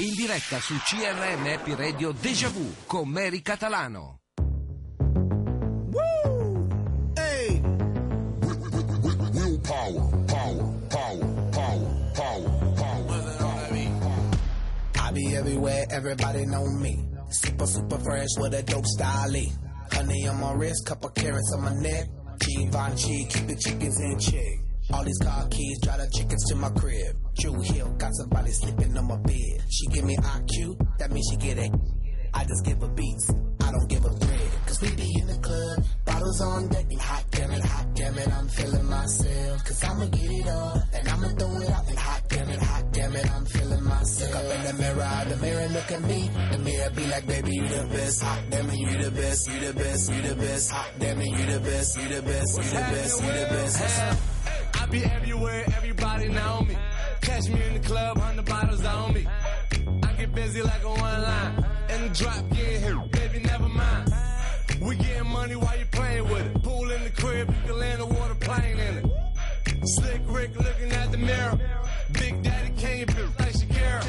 In diretta su CRM Happy Radio Deja Vu con Mary Catalano. Hey. Power, power, power, power, power, power. I be everywhere, everybody know me. Super, super fresh with a dope style. Honey on my wrist, couple carrots on my neck. Givenchy, keep the chickens in check. All these car keys, drive the chickens to my crib. Drew got somebody sleeping on my bed. She give me IQ, that means she get it. I just give her beats, I don't give a bread. Cause we be in the club, bottles on deck, and hot damn it, hot damn it, I'm feeling myself. Cause I'ma get it all, and I'ma throw it out, and hot damn it, hot damn it, I'm feeling myself. Look up in the mirror, the mirror look at me. The mirror be like, baby, you the best. Hot damn it, you the best, you the best, you the best. Hot damn it, you the best, you the best, you the best, you the best. I be everywhere, everybody know me. Catch me in the club, hundred bottles on me. I get busy like a one line. And the drop get here, baby, never mind. We getting money while you playing with it. Pool in the crib, you can land a water plane in it. Slick Rick looking at the mirror. Big Daddy Kane, like Shakira.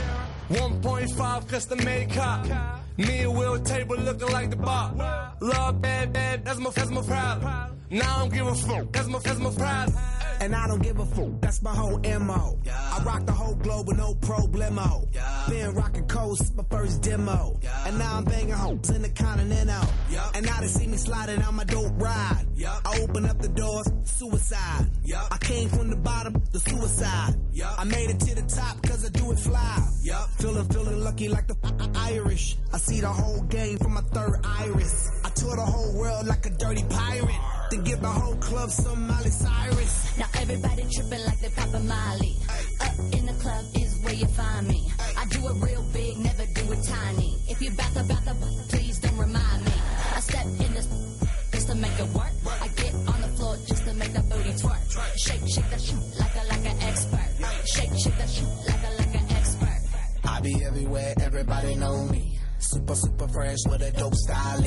1.5 custom made cop. Me and Will table looking like the bar. Love bad, bad, that's my, that's my problem. Now I don't give a fuck, that's my, that's my problem. And I don't give a fuck, that's my whole MO. I rock the whole globe with no problemo. Been rocking coast, my first demo. And now I'm banging hoes in the continental. And now they see me sliding on my dope ride. I open up the doors, suicide. I came from the bottom, the suicide. I made it to the top cause I do it fly. Feeling, feeling lucky like the Irish. I see the whole game from my third iris. I tour the whole world like a dirty pirate. Then give the whole club some Miley Cyrus. Now everybody tripping like they Papa Molly. Up in the club is where you find me. I do it real big, never do it tiny. If you back about the please don't remind me. I step in this just to make it work. I get on the floor just to make the booty twerk. Shake, shake that shit like a like an expert. Shake, shake that shit like a like an expert. I be everywhere, everybody know me. Super, super fresh with a dope style.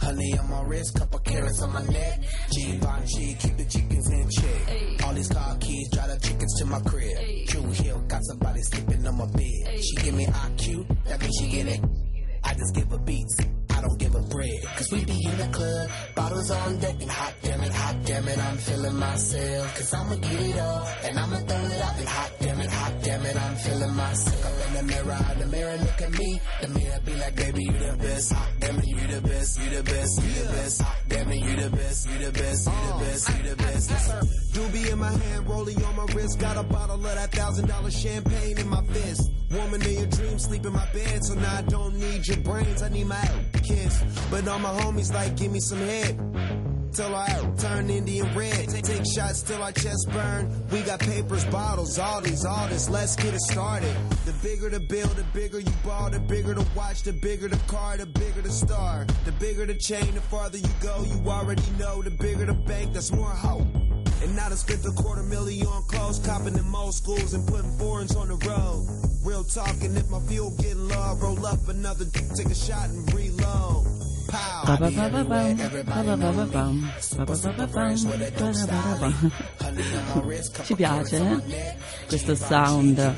Honey on my wrist, couple carrots on my neck. Givenchy, keep the chickens in check. All these car keys, drive the chickens to my crib. Drew Hill, got somebody sleeping on my bed. She give me IQ, that means she get it. I just give her beats, I don't give her bread. Cause we be in the club, bottles on deck, and hot damn it, hot damn it, I'm feeling myself. Cause I'ma get it all, and I'ma throw it out, and hot damn it, hot damn it, I'm feeling myself. Up in the mirror, the mirror look at me, the mirror be like, baby, you the best. Hot damn it, you the best, you the best, you the best. Hot damn it, you the best, you the best, you the best, you the best. Doobie in my hand, rolling on my wrist. Got a bottle of that thousand dollar champagne in my fist. Woman in your dreams, sleep in my bed. So now I don't need your brains, I need my kiss. But all my homies like, give me some head. Till I turn Indian red. Take shots till our chest burn. We got papers, bottles, all these, all this. Let's get it started. The bigger the bill, the bigger you ball, the bigger the watch, the bigger the car, the bigger the star. The bigger the chain, the farther you go, you already know. The bigger the bank, that's more hope. And now I spent a quarter million on clothes, copping in most schools and putting foreigns on the road. Real talking, if my fuel getting low, roll up another, take a shot and reload. Ci piace, eh? Questo sound.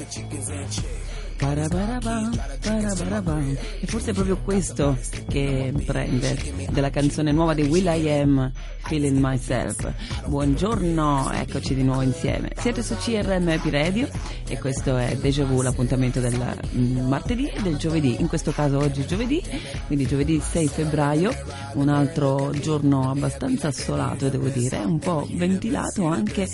E forse è proprio questo che prende della canzone nuova di Will I Am, Feeling Myself. Buongiorno, eccoci di nuovo insieme. Siete su CRM Happy Radio e questo è Deja Vu, l'appuntamento del mm, martedì e del giovedì. In questo caso oggi è giovedì, quindi giovedì 6 febbraio, un altro giorno abbastanza assolato devo dire, un po' ventilato anche,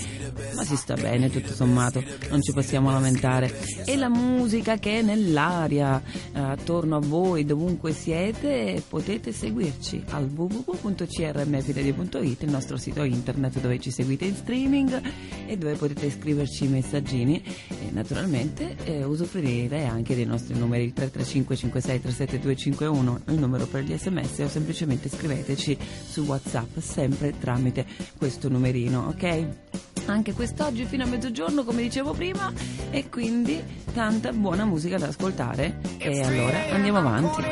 ma si sta bene tutto sommato, non ci possiamo lamentare. E la musica che è nell'aria eh, attorno a voi, dovunque siete, potete seguirci al www.crmfradio.it, il nostro sito internet dove ci seguite in streaming e dove potete scriverci i messaggini e naturalmente eh, usufruire anche dei nostri numeri 335 56 37 251, il numero per gli sms o semplicemente scriveteci su whatsapp sempre tramite questo numerino, ok? Anche quest'oggi fino a mezzogiorno, come dicevo prima, e quindi tanta buona musica da ascoltare. E allora andiamo avanti.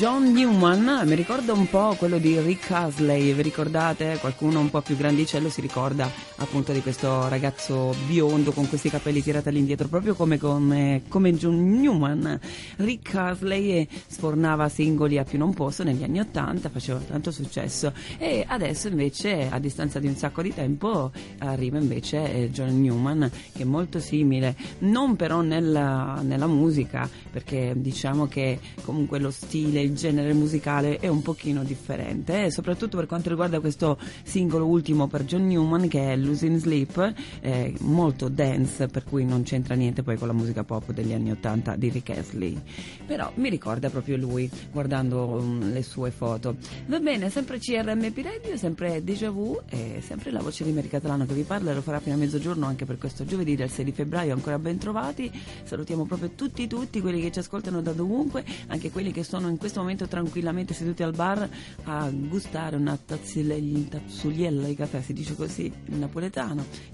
John Newman mi ricorda un po' quello di Rick Asley, vi ricordate? Qualcuno un po' più grandicello si ricorda appunto di questo ragazzo biondo con questi capelli tirati all'indietro, proprio come, come, come John Newman. Rick eh, sfornava singoli a più non posso negli anni Ottanta, faceva tanto successo e adesso invece a distanza di un sacco di tempo arriva invece eh, John Newman che è molto simile, non però nella, nella musica perché diciamo che comunque lo stile, il genere musicale è un pochino differente e soprattutto per quanto riguarda questo singolo ultimo per John Newman che è Losing Sleep, eh, molto dance per cui non c'entra niente poi con la musica pop degli anni 80 di Rick Astley, però mi ricorda proprio lui guardando um, le sue foto. Va bene, sempre CRMP Radio, sempre Deja Vu e sempre la voce di Mary Catalano che vi parla lo farà fino a mezzogiorno anche per questo giovedì del 6 di febbraio, ancora ben trovati, salutiamo proprio tutti tutti quelli che ci ascoltano da dovunque, anche quelli che sono in questo momento tranquillamente seduti al bar a gustare una tazzuliella di caffè, si dice così in napoletano,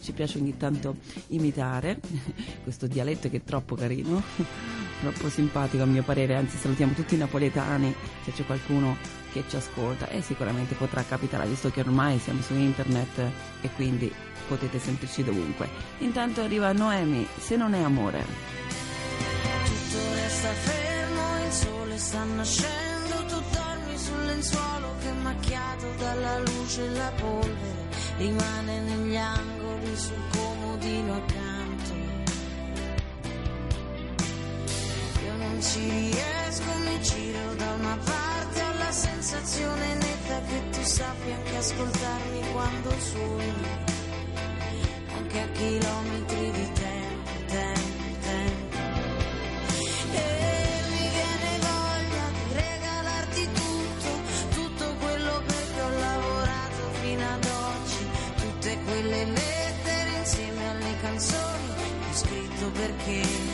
ci piace ogni tanto imitare questo dialetto che è troppo carino, troppo simpatico a mio parere, anzi salutiamo tutti i napoletani, se c'è qualcuno che ci ascolta e sicuramente potrà capitare, visto che ormai siamo su internet e quindi potete sentirci dovunque. Intanto arriva Noemi, se non è amore. Tutto resta fermo, il sole sta nascendo, tu dormi sul lenzuolo che è macchiato dalla luce e la polvere rimane negli angoli sul comodino accanto. Io non ci riesco, mi giro da una parte, ho la sensazione netta che tu sappia anche ascoltarmi quando suoni, anche a chilometri walking.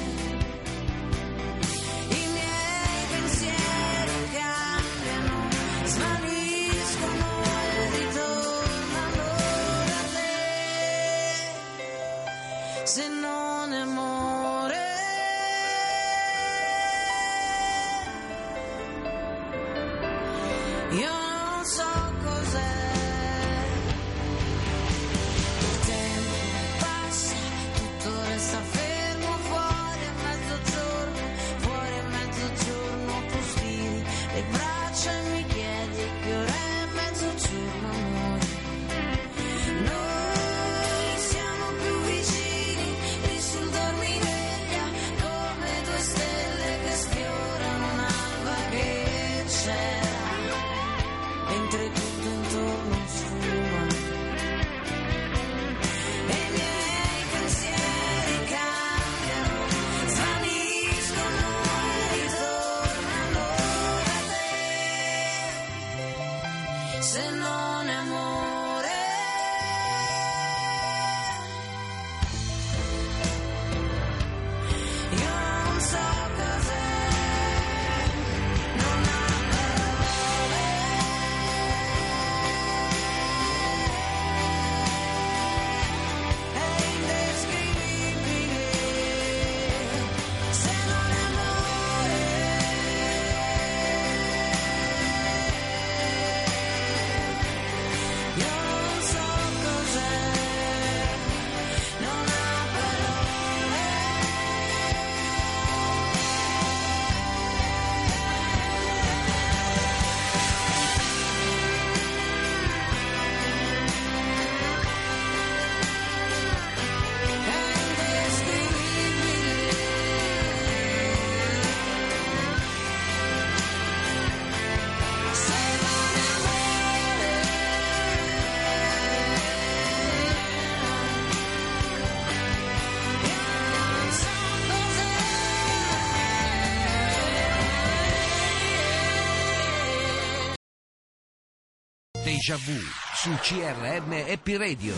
Déjà Vu su CRM Happy Radio.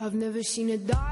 I've never seen a dog.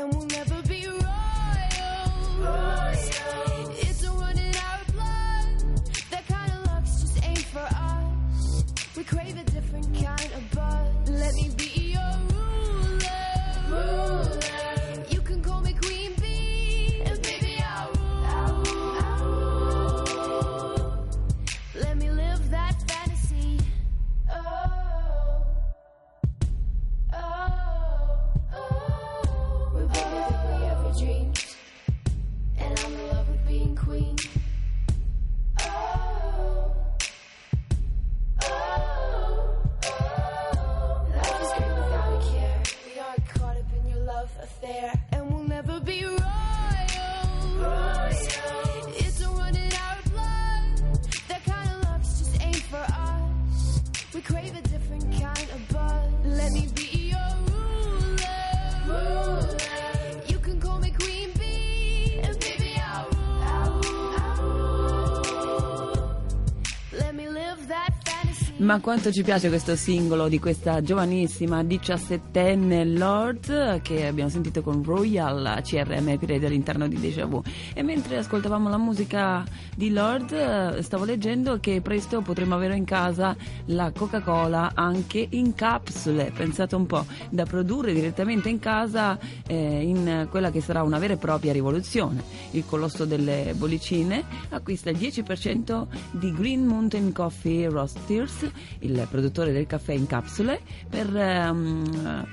Ma quanto ci piace questo singolo di questa giovanissima diciassettenne Lord che abbiamo sentito con Royal CRM Pirede all'interno di Deja Vu. E mentre ascoltavamo la musica di Lord eh, stavo leggendo che presto potremo avere in casa la Coca-Cola anche in capsule, pensate un po', da produrre direttamente in casa eh, in quella che sarà una vera e propria rivoluzione. Il colosso delle bollicine acquista il 10% di Green Mountain Coffee Roasters il produttore del caffè in capsule, per um,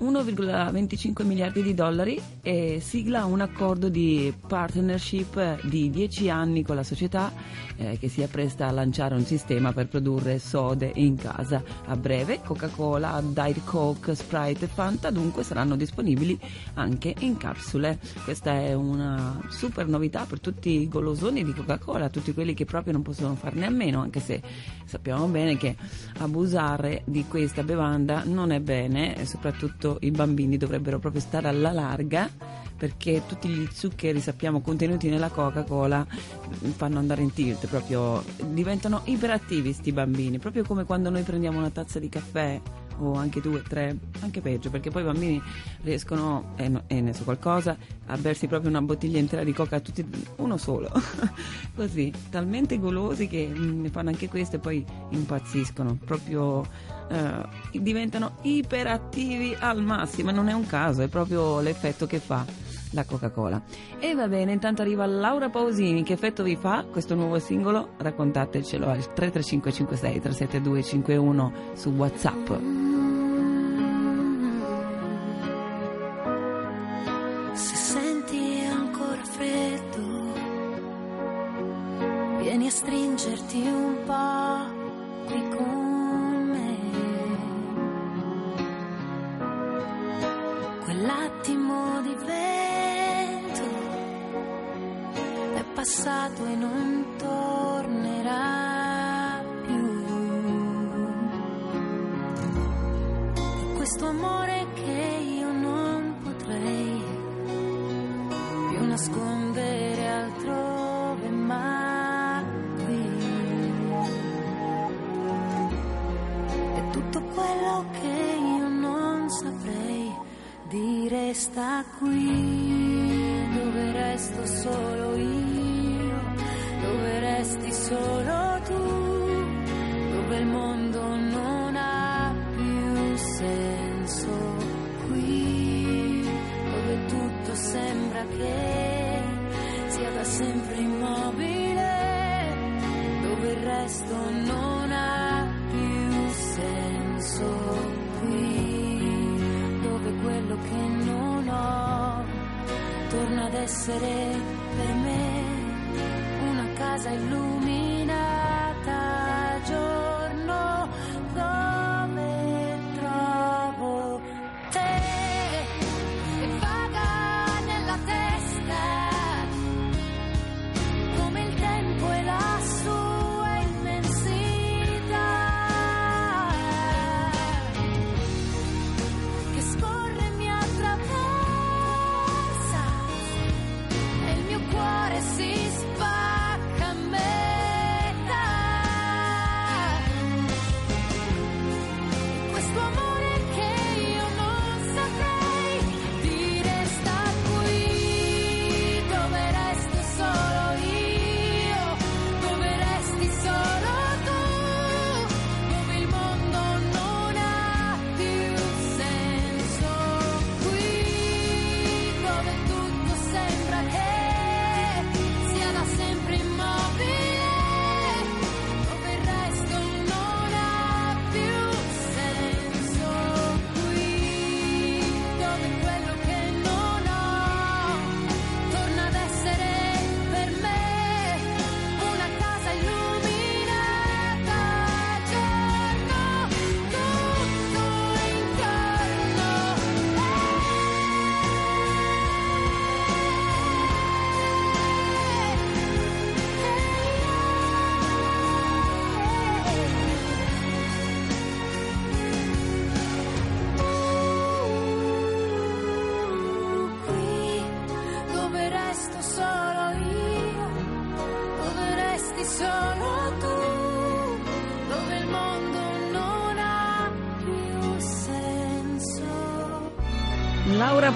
1,25 miliardi di dollari e sigla un accordo di partnership di 10 anni con la società eh, che si appresta a lanciare un sistema per produrre sode in casa. A breve Coca-Cola, Diet Coke, Sprite e Fanta dunque saranno disponibili anche in capsule. Questa è una super novità per tutti i golosoni di Coca-Cola, tutti quelli che proprio non possono farne a meno, anche se sappiamo bene che abusare di questa bevanda non è bene, soprattutto i bambini dovrebbero proprio stare alla larga perché tutti gli zuccheri sappiamo contenuti nella Coca-Cola fanno andare in tilt, proprio diventano iperattivi sti bambini, proprio come quando noi prendiamo una tazza di caffè o anche due, tre, anche peggio, perché poi i bambini riescono, e, no, ne so qualcosa, a bersi proprio una bottiglia intera di coca, tutti uno solo, così, talmente golosi che mm, ne fanno anche questo e poi impazziscono, proprio eh, diventano iperattivi al massimo, non è un caso, è proprio l'effetto che fa la Coca-Cola. E va bene, intanto arriva Laura Pausini, che effetto vi fa questo nuovo singolo? Raccontatecelo al 33556 37251 su WhatsApp. Se senti ancora freddo, vieni a stringerti un po' qui con me. Quell'attimo di vento passato e non tornerà più. E questo amore che io non potrei più nascondere altrove ma qui e tutto quello che io non saprei dire sta qui dove resto solo io resti solo tu dove il mondo non ha più senso. Qui dove tutto sembra che sia da sempre immobile, dove il resto non ha più senso. Qui, dove quello che non ho torna ad essere per me una casa illuminata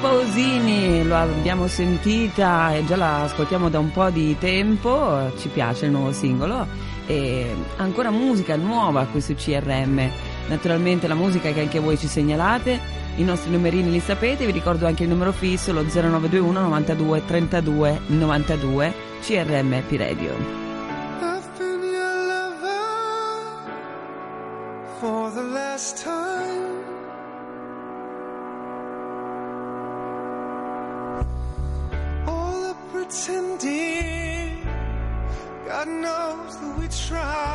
Pausini, lo abbiamo sentita e già la ascoltiamo da un po' di tempo, ci piace il nuovo singolo e ancora musica nuova qui su CRM. Naturalmente la musica che anche voi ci segnalate, i nostri numerini li sapete, vi ricordo anche il numero fisso, lo 0921 92 32 92 CRM P-Radio. Indeed. God knows that we try.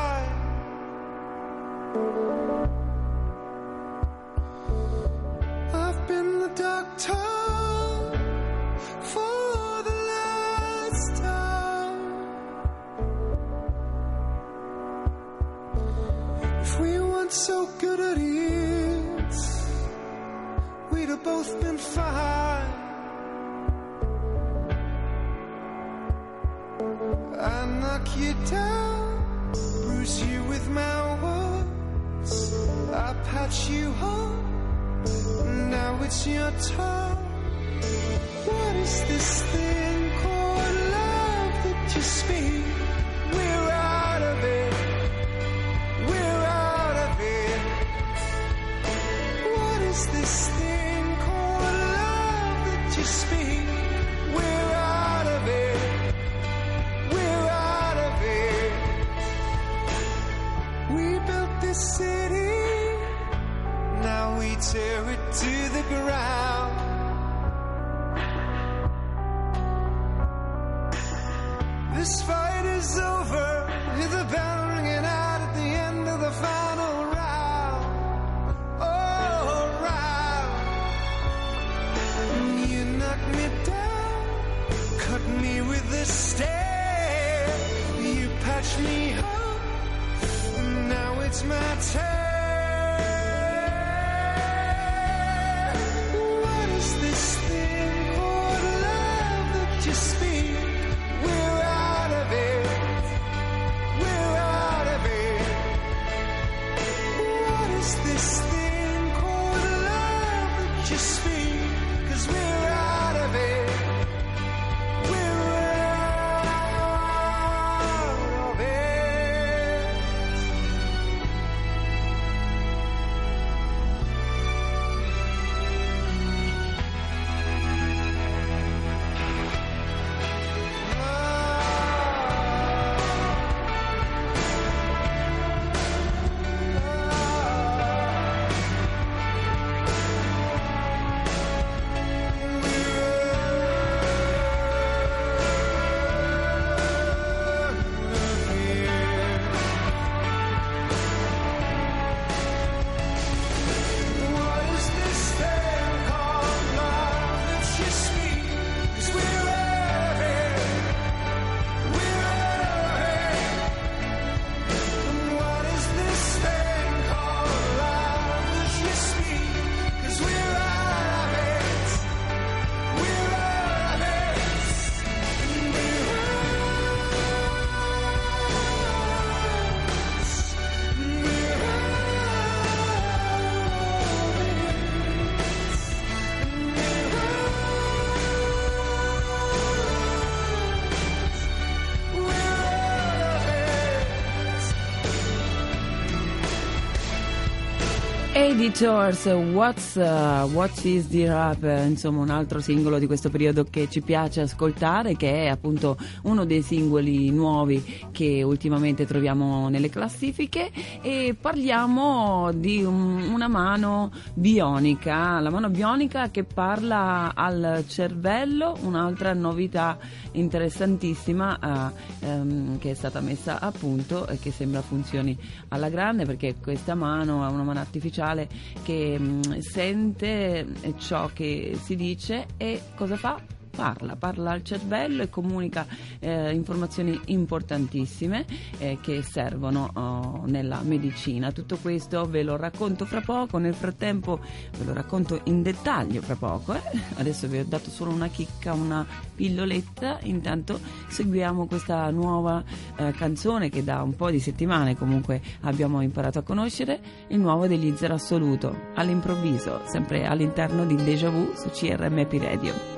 Editors, What's, uh, What is the Rap? Insomma, un altro singolo di questo periodo che ci piace ascoltare, che è appunto uno dei singoli nuovi che ultimamente troviamo nelle classifiche. E parliamo di un- una mano bionica, la mano bionica che parla al cervello, un'altra novità interessantissima eh, ehm, che è stata messa a punto e che sembra funzioni alla grande perché questa mano è una mano artificiale che mh, sente ciò che si dice e cosa fa? Parla, parla al cervello e comunica eh, informazioni importantissime eh, che servono oh, nella medicina. Tutto questo ve lo racconto fra poco, nel frattempo ve lo racconto in dettaglio fra poco. eh. Adesso vi ho dato solo una chicca, una pilloletta, intanto seguiamo questa nuova eh, canzone che da un po' di settimane comunque abbiamo imparato a conoscere, il nuovo degli Zero Assoluto, all'improvviso, sempre all'interno di Deja Vu su CRMP Radio.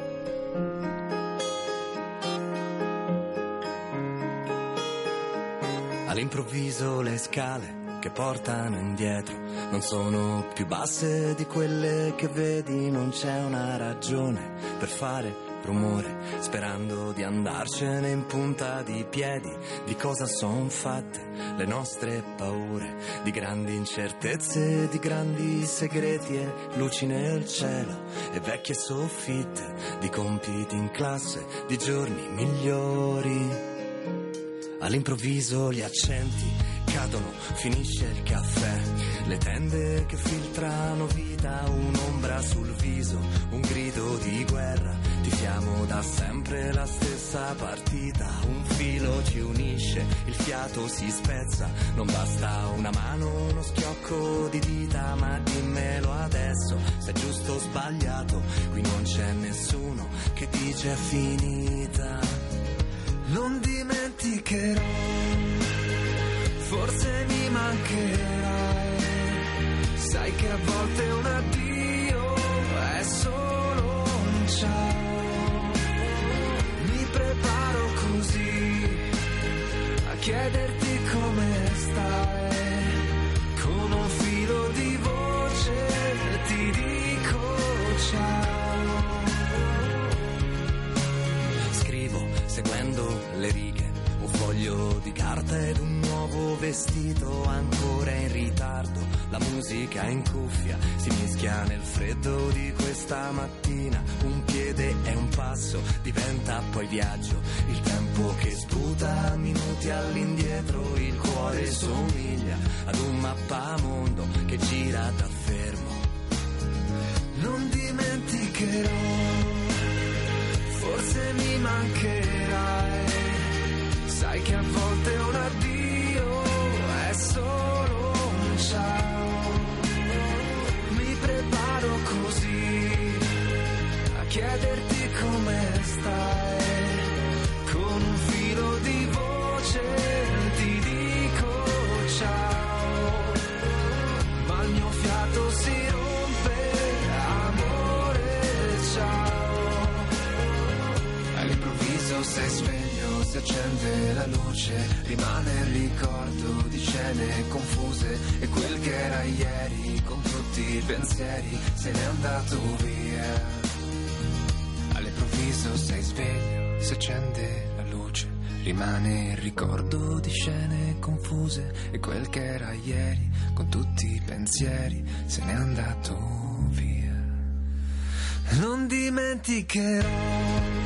All'improvviso le scale che portano indietro. Non sono più basse di quelle che vedi, non c'è una ragione per fare rumore, sperando di andarcene in punta di piedi, di cosa son fatte le nostre paure, di grandi incertezze, di grandi segreti e luci nel cielo e vecchie soffitte, di compiti in classe, di giorni migliori. All'improvviso gli accenti cadono, finisce il caffè, le tende che filtrano vita, un'ombra sul viso, un grido di guerra, tifiamo da sempre la stessa partita, un filo ci unisce, il fiato si spezza, non basta una mano, uno schiocco di dita, ma dimmelo adesso, se è giusto o sbagliato, qui non c'è nessuno che dice è finita. Non dimenticherò, forse mi mancherai. Sai che a volte un addio è solo un ciao. Mi preparo così a chiederti come stai. Con un filo di voce ti dico ciao. Le righe, un foglio di carta ed un nuovo vestito ancora in ritardo. La musica in cuffia si mischia nel freddo di questa mattina. Un piede e un passo diventa poi viaggio. Il tempo che sputa minuti all'indietro, il cuore somiglia ad un mappamondo che gira da fermo. Non dimenticherò forse mi mancherai. Sai che a volte un addio è solo un ciao. Mi preparo così a chiederti come stai. Con un filo di voce All'improvviso sei sveglio, si accende la luce, rimane il ricordo di scene confuse e quel che era ieri con tutti i pensieri se n'è andato via. All'improvviso sei sveglio, si accende la luce, rimane il ricordo di scene confuse e quel che era ieri con tutti i pensieri se n'è andato via. Non dimenticherò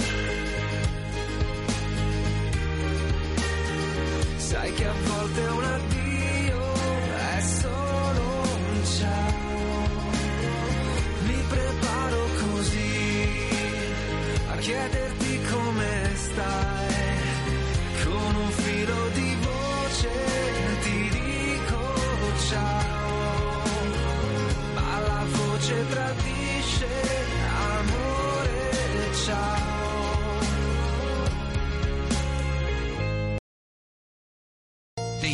Sai che a volte un addio è solo un ciao. Mi preparo così a chiederti come stai. Con un filo di voce ti dico ciao.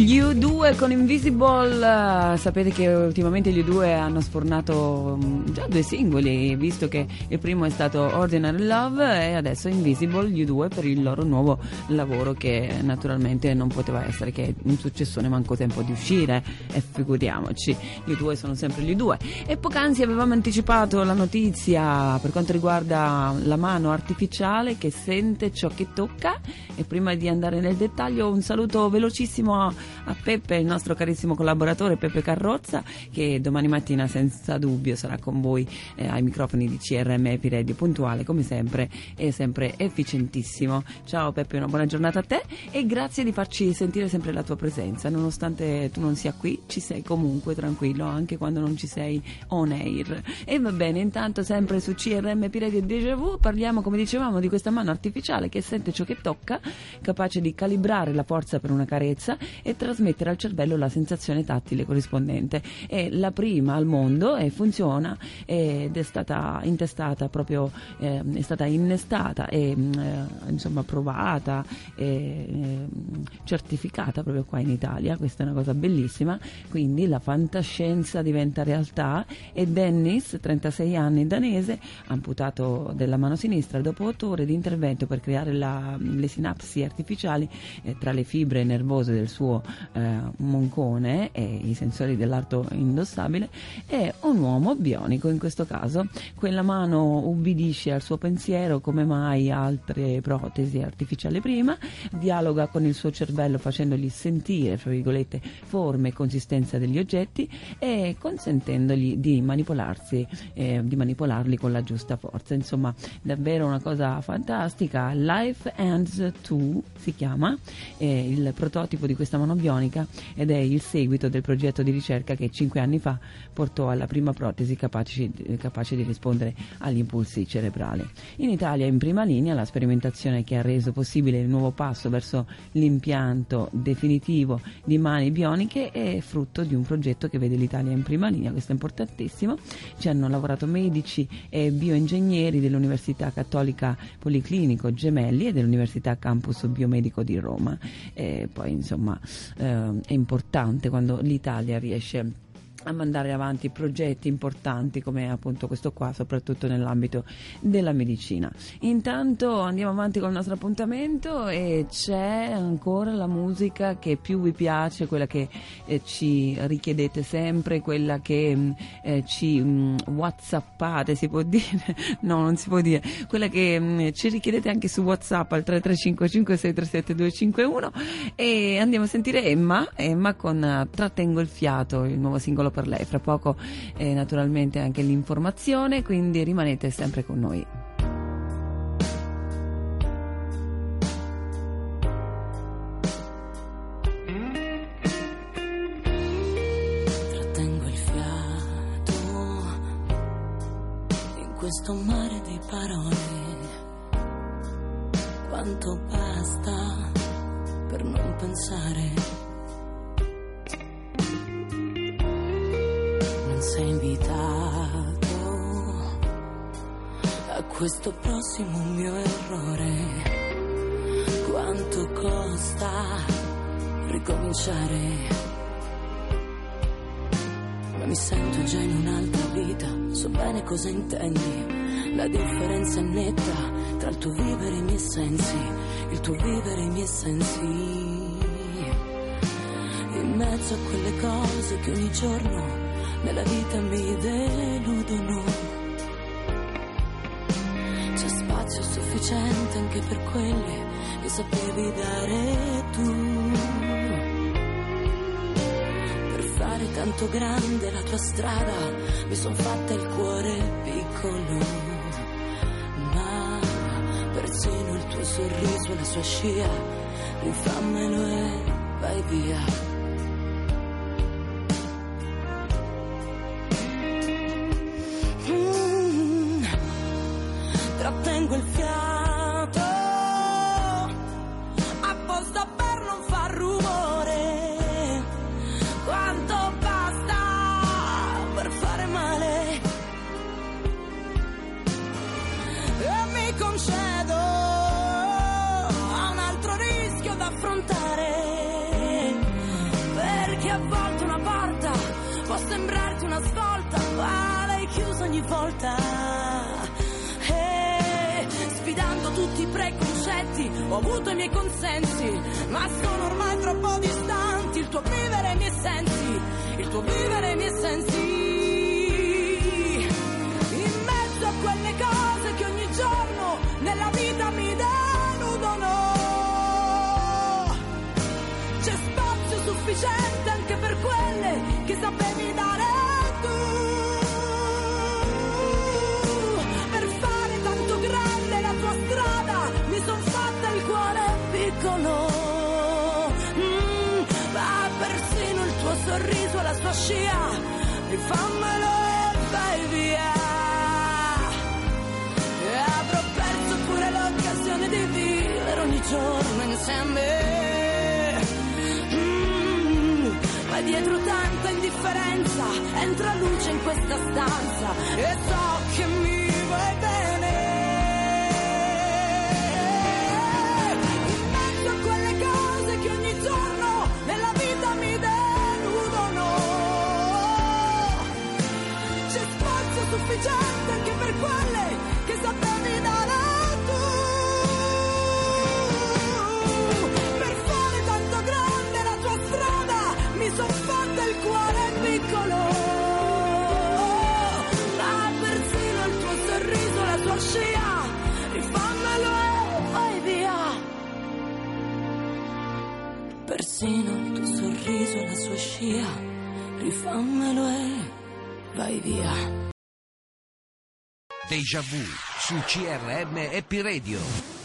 Gli U2 con Invisible, eh, sapete che ultimamente gli U2 hanno sfornato mm, già due singoli, visto che il primo è stato Ordinary Love e adesso Invisible, gli U2 per il loro nuovo lavoro che naturalmente non poteva essere che un successone manco tempo di uscire e figuriamoci, gli U2 sono sempre gli U2. E poc'anzi avevamo anticipato la notizia per quanto riguarda la mano artificiale che sente ciò che tocca e prima di andare nel dettaglio un saluto velocissimo a a Peppe, il nostro carissimo collaboratore Peppe Carrozza, che domani mattina senza dubbio sarà con voi eh, ai microfoni di CRM Epiredio, puntuale come sempre e sempre efficientissimo. Ciao Peppe, una buona giornata a te e grazie di farci sentire sempre la tua presenza, nonostante tu non sia qui, ci sei comunque tranquillo anche quando non ci sei on air. E va bene, intanto sempre su CRM Epiredio Deja Vu parliamo come dicevamo di questa mano artificiale che sente ciò che tocca, capace di calibrare la forza per una carezza e trasmettere al cervello la sensazione tattile corrispondente. È la prima al mondo e funziona ed è stata intestata proprio, eh, è stata innestata e mm, eh, insomma provata e eh, certificata proprio qua in Italia. Questa è una cosa bellissima. Quindi la fantascienza diventa realtà e Dennis, 36 anni danese, amputato della mano sinistra dopo otto ore di intervento per creare la, le sinapsi artificiali eh, tra le fibre nervose del suo eh, moncone e i sensori dell'arto indossabile è un uomo bionico in questo caso. Quella mano ubbidisce al suo pensiero come mai altre protesi artificiali prima, dialoga con il suo cervello facendogli sentire, fra virgolette, forme e consistenza degli oggetti e consentendogli di manipolarsi, eh, di manipolarli con la giusta forza. Insomma, davvero una cosa fantastica. Life Hands 2 si chiama, eh, il prototipo di questa mano bionica ed è il seguito del progetto di ricerca che cinque anni fa portò alla prima protesi capace, capace di rispondere agli impulsi cerebrali. In Italia in prima linea la sperimentazione che ha reso possibile il nuovo passo verso l'impianto definitivo di mani bioniche è frutto di un progetto che vede l'Italia in prima linea, questo è importantissimo. Ci hanno lavorato medici e bioingegneri dell'Università Cattolica Policlinico Gemelli e dell'Università Campus Biomedico di Roma. E poi insomma eh, è importante quando l'Italia riesce a mandare avanti progetti importanti come appunto questo qua, soprattutto nell'ambito della medicina. Intanto andiamo avanti con il nostro appuntamento e c'è ancora la musica che più vi piace, quella che eh, ci richiedete sempre, quella che mh, eh, ci mh, whatsappate, si può dire? No, non si può dire. Quella che mh, ci richiedete anche su WhatsApp al 3355637251 e andiamo a sentire Emma, Emma con Trattengo il fiato, il nuovo singolo per lei. Fra poco eh, naturalmente anche l'informazione, quindi rimanete sempre con noi. Trattengo il fiato in questo mare di parole. Quanto basta per non pensare. Non sei invitato a questo prossimo mio errore. Quanto costa ricominciare? Ma mi sento già in un'altra vita, so bene cosa intendi. La differenza è netta tra il tuo vivere e i miei sensi, il tuo vivere e i miei sensi. In mezzo a quelle cose che ogni giorno nella vita mi deludono. C'è spazio sufficiente anche per quelle che sapevi dare tu. Per fare tanto grande la tua strada mi son fatta il cuore piccolo. Ma persino il tuo sorriso e la sua scia rifammelo e vai via. tengo il fiato apposta per non far rumore. Quanto basta per fare male. E mi concedo un altro rischio da affrontare. Perché a volte una porta può sembrarti una svolta, ma lei chiusa ogni volta. Sfidando tutti i preconcetti, ho avuto i miei consensi, ma sono ormai troppo distanti. Il tuo vivere i miei sensi, il tuo vivere i miei sensi. In mezzo a quelle cose che ogni giorno nella vita mi deludono. C'è spazio sufficiente anche per quelle che sapevi dare sorriso la sua scia, rifammelo e vai via. E avrò perso pure l'occasione di vivere ogni giorno insieme. Mm, ma dietro tanta indifferenza entra luce in questa stanza e so che mi scia, rifammelo e vai via. Deja vu su CRM Happy Radio.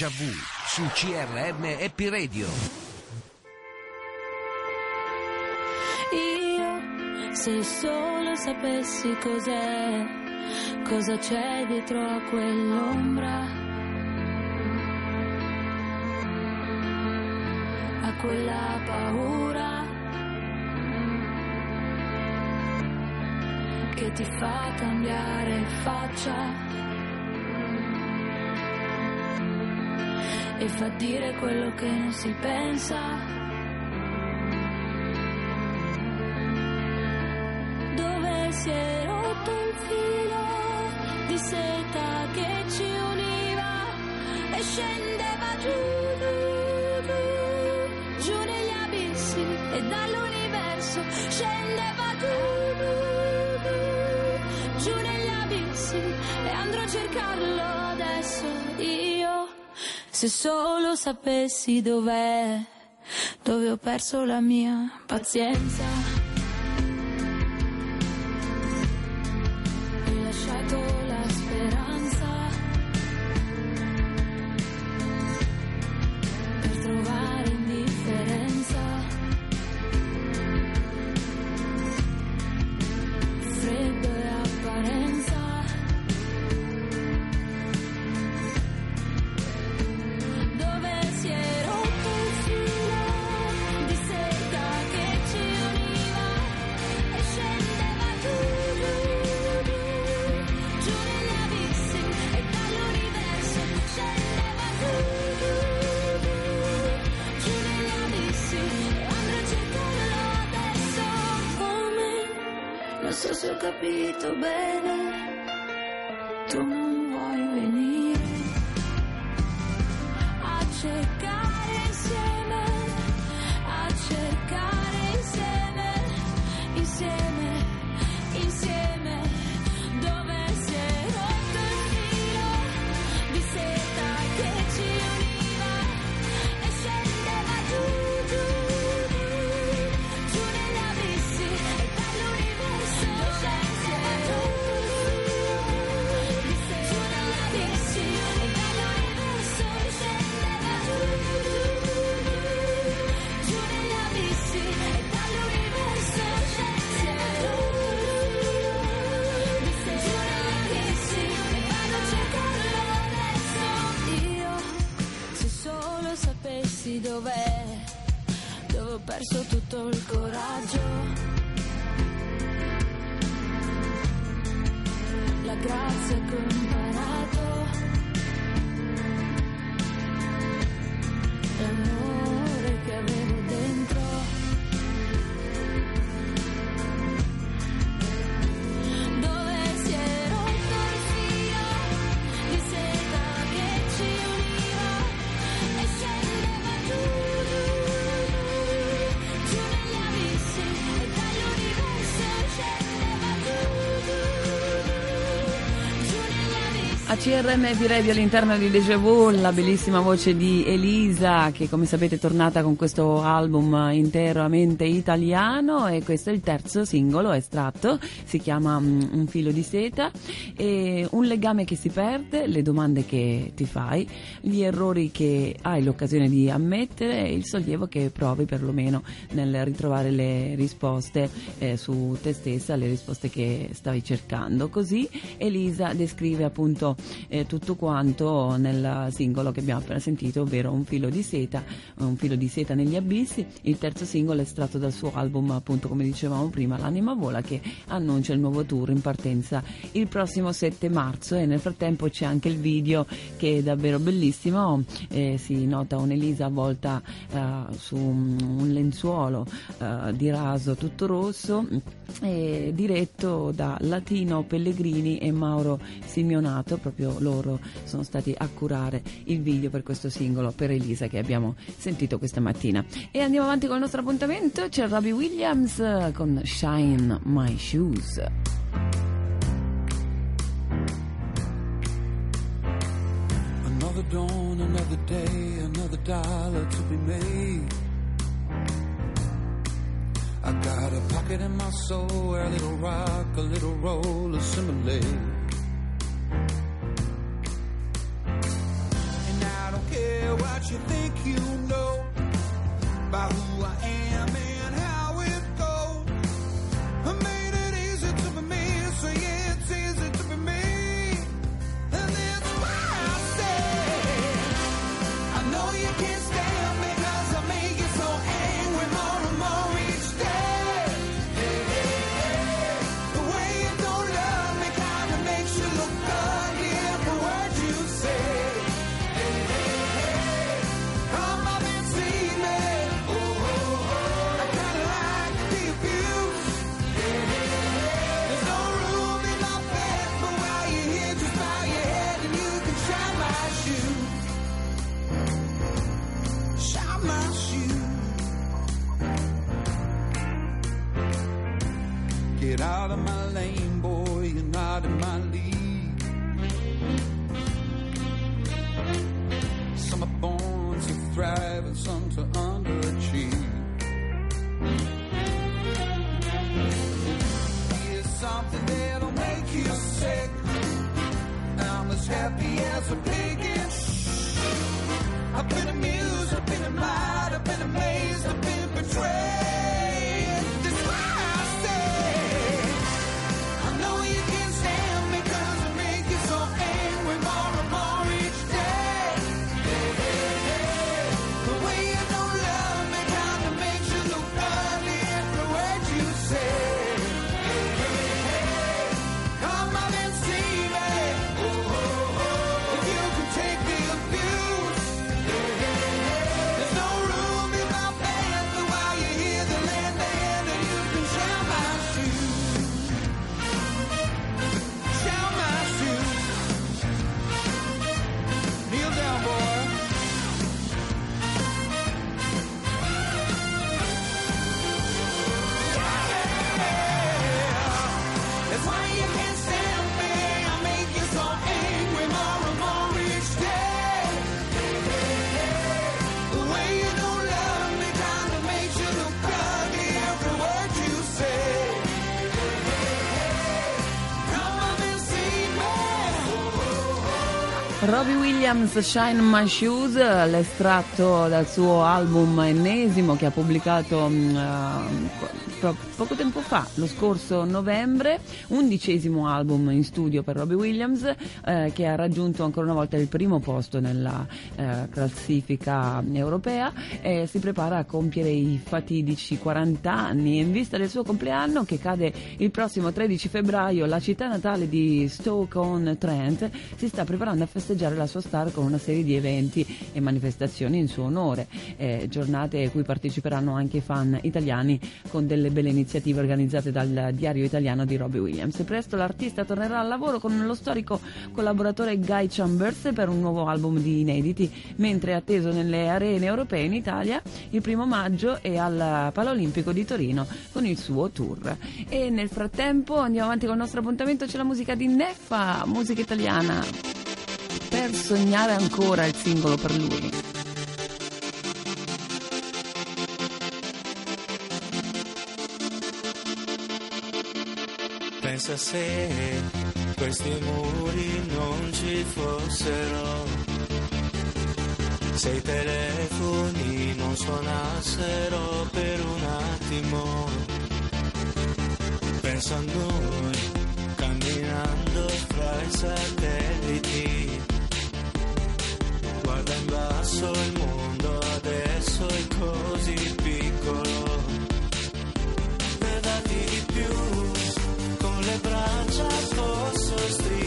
Deja Vu su CRM Happy Radio. Io, se solo sapessi cos'è, cosa c'è dietro a quell'ombra, a quella paura che ti fa cambiare faccia. E fa dire quello che non si pensa. Se solo sapessi dov'è dove ho perso la mia pazienza vuoi venire a cercare insieme, a perso tutto il coraggio. La grazia che CRM Happy Radio all'interno di Deja Vu, la bellissima voce di Elisa che come sapete è tornata con questo album interamente italiano e questo è il terzo singolo estratto, si chiama mm, Un filo di seta e un legame che si perde, le domande che ti fai, gli errori che hai l'occasione di ammettere e il sollievo che provi perlomeno nel ritrovare le risposte eh, su te stessa, le risposte che stavi cercando. Così Elisa descrive appunto eh, tutto quanto nel singolo che abbiamo appena sentito, ovvero un filo di seta, un filo di seta negli abissi, il terzo singolo estratto dal suo album appunto come dicevamo prima, L'anima vola che annuncia il nuovo tour in partenza il prossimo 7 marzo. E nel frattempo c'è anche il video che è davvero bellissimo, eh, si nota un'Elisa avvolta eh, su un un lenzuolo eh, di raso tutto rosso eh, diretto da Latino Pellegrini e Mauro Simeonato, proprio loro sono stati a curare il video per questo singolo per Elisa che abbiamo sentito questa mattina. E andiamo avanti con il nostro appuntamento, c'è Robbie Williams con Shine My Shoes. Another dawn, another day, another dollar to be made. I got a pocket in my soul where a little rock, a little roll assimilate. What you think you know about who Robbie Williams, Shine My Shoes, l'estratto dal suo album ennesimo che ha pubblicato po- poco tempo fa, lo scorso novembre, undicesimo album in studio per Robbie Williams eh, che ha raggiunto ancora una volta il primo posto nella eh, classifica europea e si prepara a compiere i fatidici 40 anni. In vista del suo compleanno che cade il prossimo 13 febbraio la città natale di Stoke-on-Trent si sta preparando a festeggiare la sua star con una serie di eventi e manifestazioni in suo onore, eh, giornate a cui parteciperanno anche i fan italiani con delle belle iniziative organizzate dal diario italiano di Robbie Williams. Presto l'artista tornerà al lavoro con lo storico collaboratore Guy Chambers per un nuovo album di inediti, mentre è atteso nelle arene europee in Italia il primo maggio e al Palaolimpico di Torino con il suo tour. E nel frattempo andiamo avanti con il nostro appuntamento, c'è la musica di Neffa, musica italiana. Per sognare ancora il singolo per lui. Pensa se questi muri non ci fossero, se i telefoni non suonassero per un attimo. Pensa a noi camminando fra i satelliti. Guarda in basso il mondo adesso è così piccolo. Darti di più posso stringerti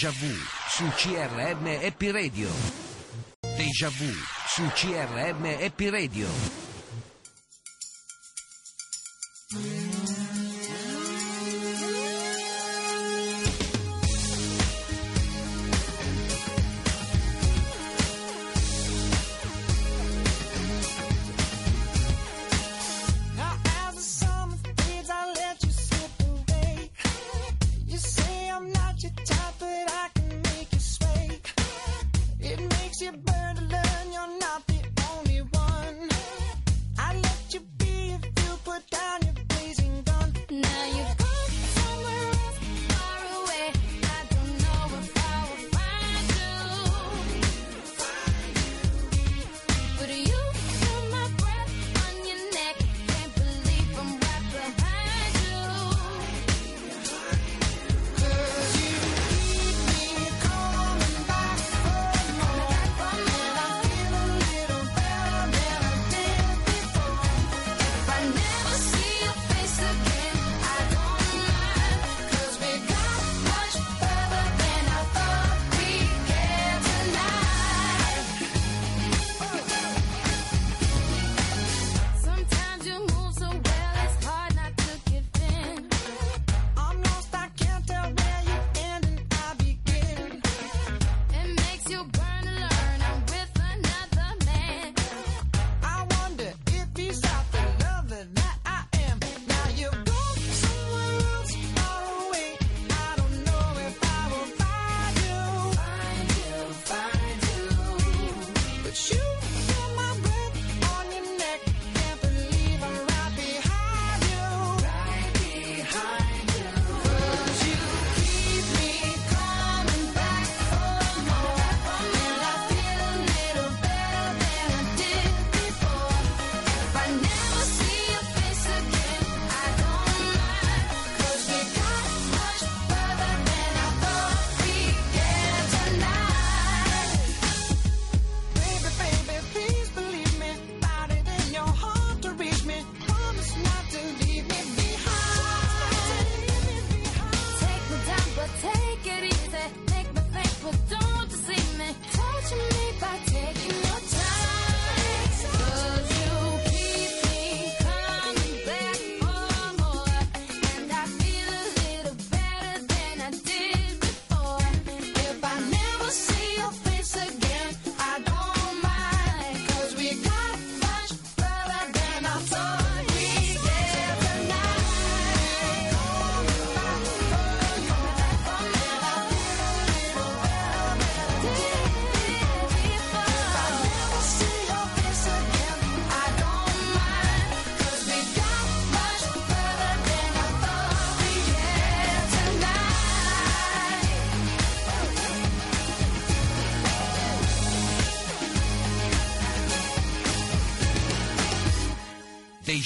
Deja vu su CRM Epiradio. Deja vu su CRM Epiradio.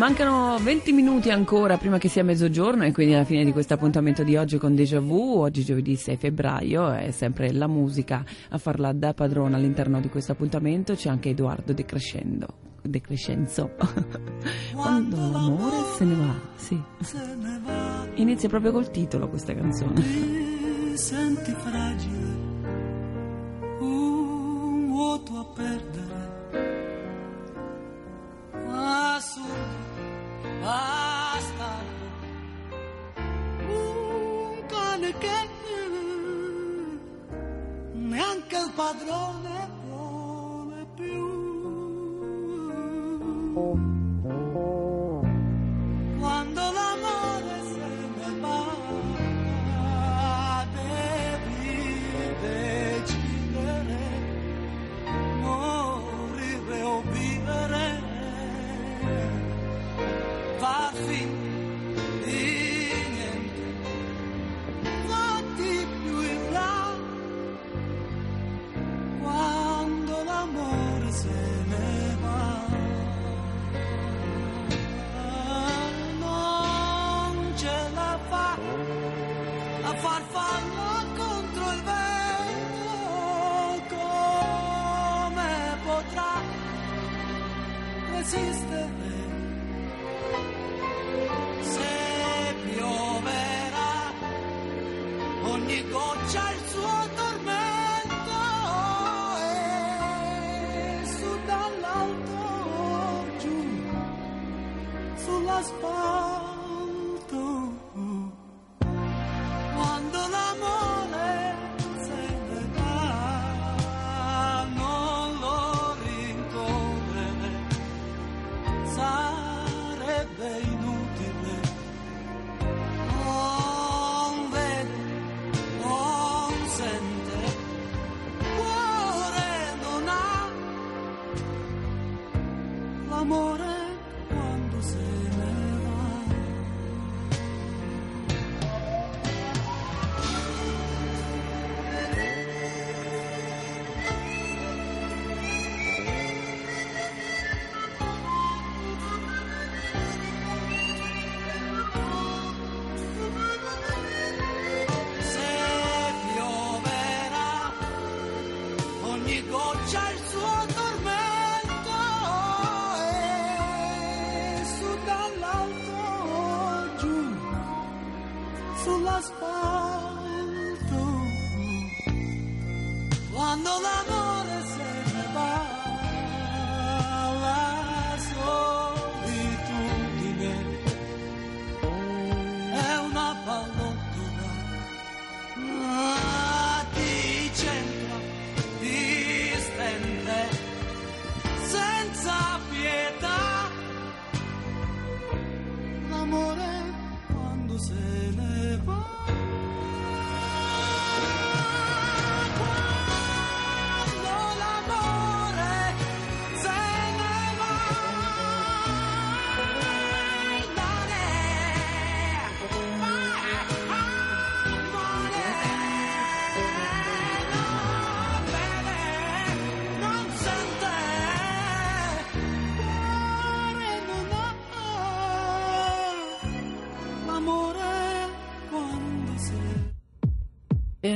Mancano 20 minuti ancora prima che sia mezzogiorno e quindi alla fine di questo appuntamento di oggi con Deja Vu, oggi giovedì 6 febbraio, è sempre la musica a farla da padrona all'interno di questo appuntamento, c'è anche Edoardo De Crescendo. De Crescenzo. Quando l'amore se ne va, sì. Inizia proprio col titolo questa canzone. Ti senti fragile, un vuoto a perdere ladrones. paz.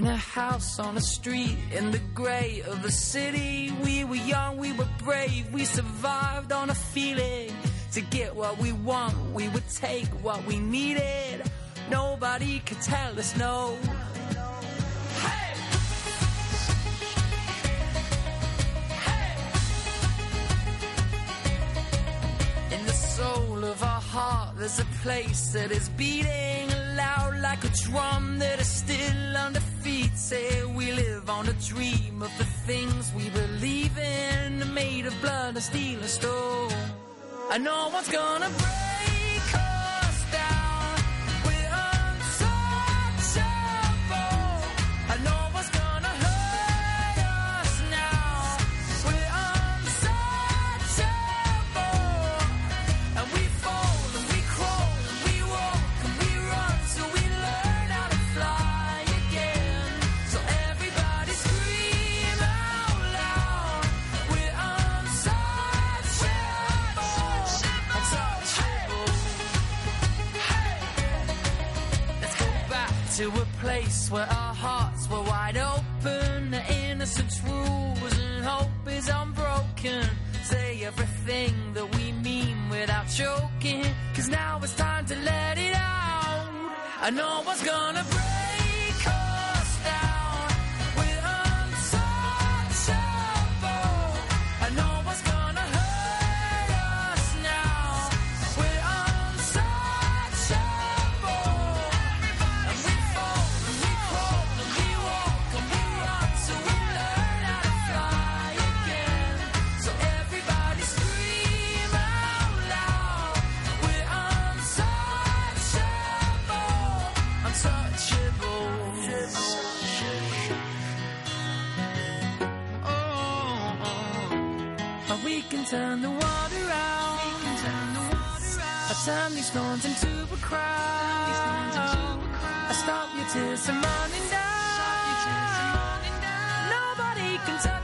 in a house on a street in the gray of the city. We were young, we were brave, we survived on a feeling. To get what we want, we would take what we needed. Nobody could tell us no. soul of our heart, there's a place that is beating loud like a drum that is still gonna place where our hearts were wide open. The innocence rules and hope is unbroken. Say everything that we mean without choking. Cause now it's time to let it out. I know what's gonna break. turn the water around. I turn these thorns into a crowd. I stop your tears from running down. Nobody can touch.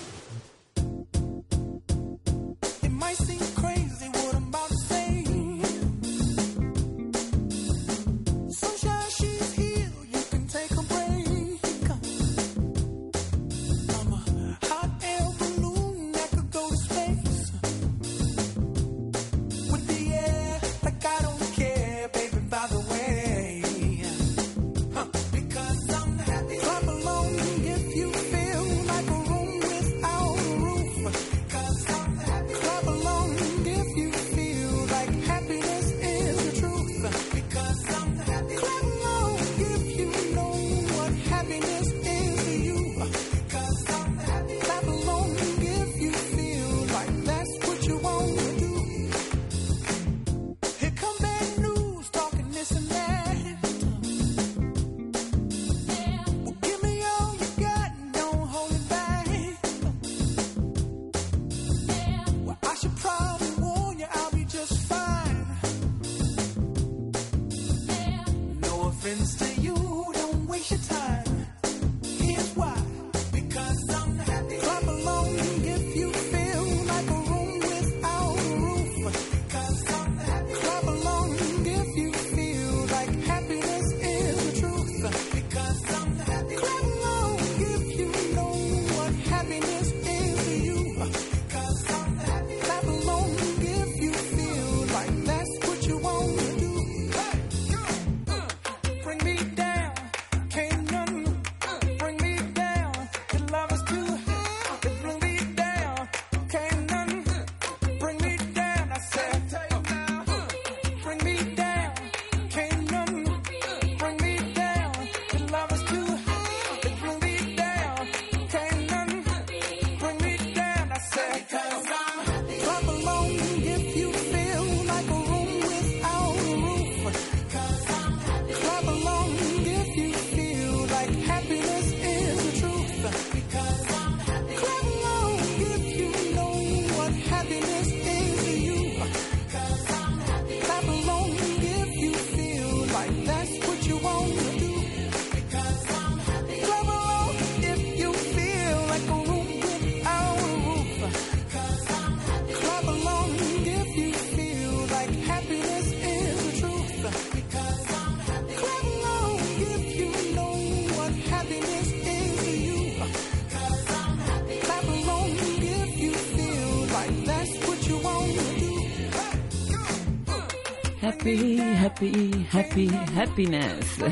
Happy, happy, happy, happiness.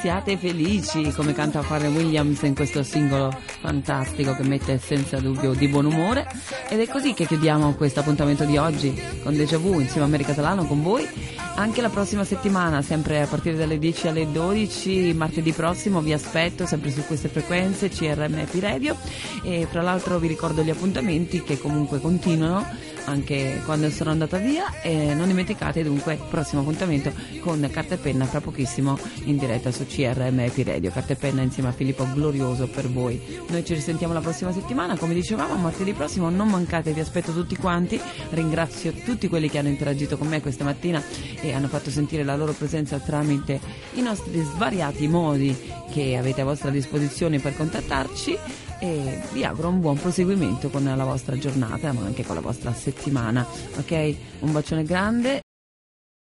Siate felici, come canta Pharrell Williams in questo singolo fantastico che mette senza dubbio di buon umore. Ed è così che chiudiamo questo appuntamento di oggi con Deja Vu insieme a Mary Catalano con voi. Anche la prossima settimana, sempre a partire dalle 10 alle 12, martedì prossimo vi aspetto sempre su queste frequenze CRM Happy Radio e fra l'altro vi ricordo gli appuntamenti che comunque continuano anche quando sono andata via. E non dimenticate dunque prossimo appuntamento con carta e penna fra pochissimo in diretta su CRM Happy Radio. Carta e penna insieme a Filippo glorioso per voi. Noi ci risentiamo la prossima settimana come dicevamo martedì prossimo. Non mancate vi aspetto tutti quanti. Ringrazio tutti quelli che hanno interagito con me questa mattina e hanno fatto sentire la loro presenza tramite i nostri svariati modi che avete a vostra disposizione per contattarci e vi auguro un buon proseguimento con la vostra giornata ma anche con la vostra settimana ok? Un bacione grande